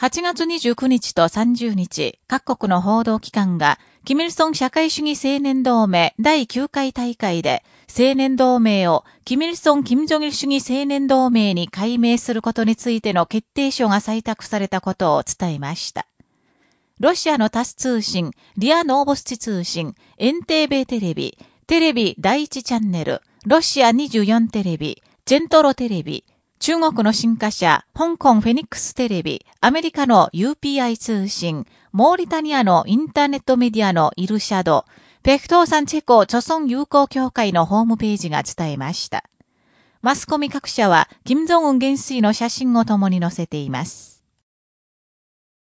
8月29日と30日、各国の報道機関が、キミルソン社会主義青年同盟第9回大会で、青年同盟をキミルソン・キム・ジョギル主義青年同盟に改名することについての決定書が採択されたことを伝えました。ロシアのタス通信、リア・ノーボスチ通信、エンテーベテレビ、テレビ第1チャンネル、ロシア24テレビ、ジェントロテレビ、中国の新華社、香港フェニックステレビ、アメリカの UPI 通信、モーリタニアのインターネットメディアのイルシャド、ペクトーサンチェコ著村友好協会のホームページが伝えました。マスコミ各社は、金正恩元帥の写真を共に載せています。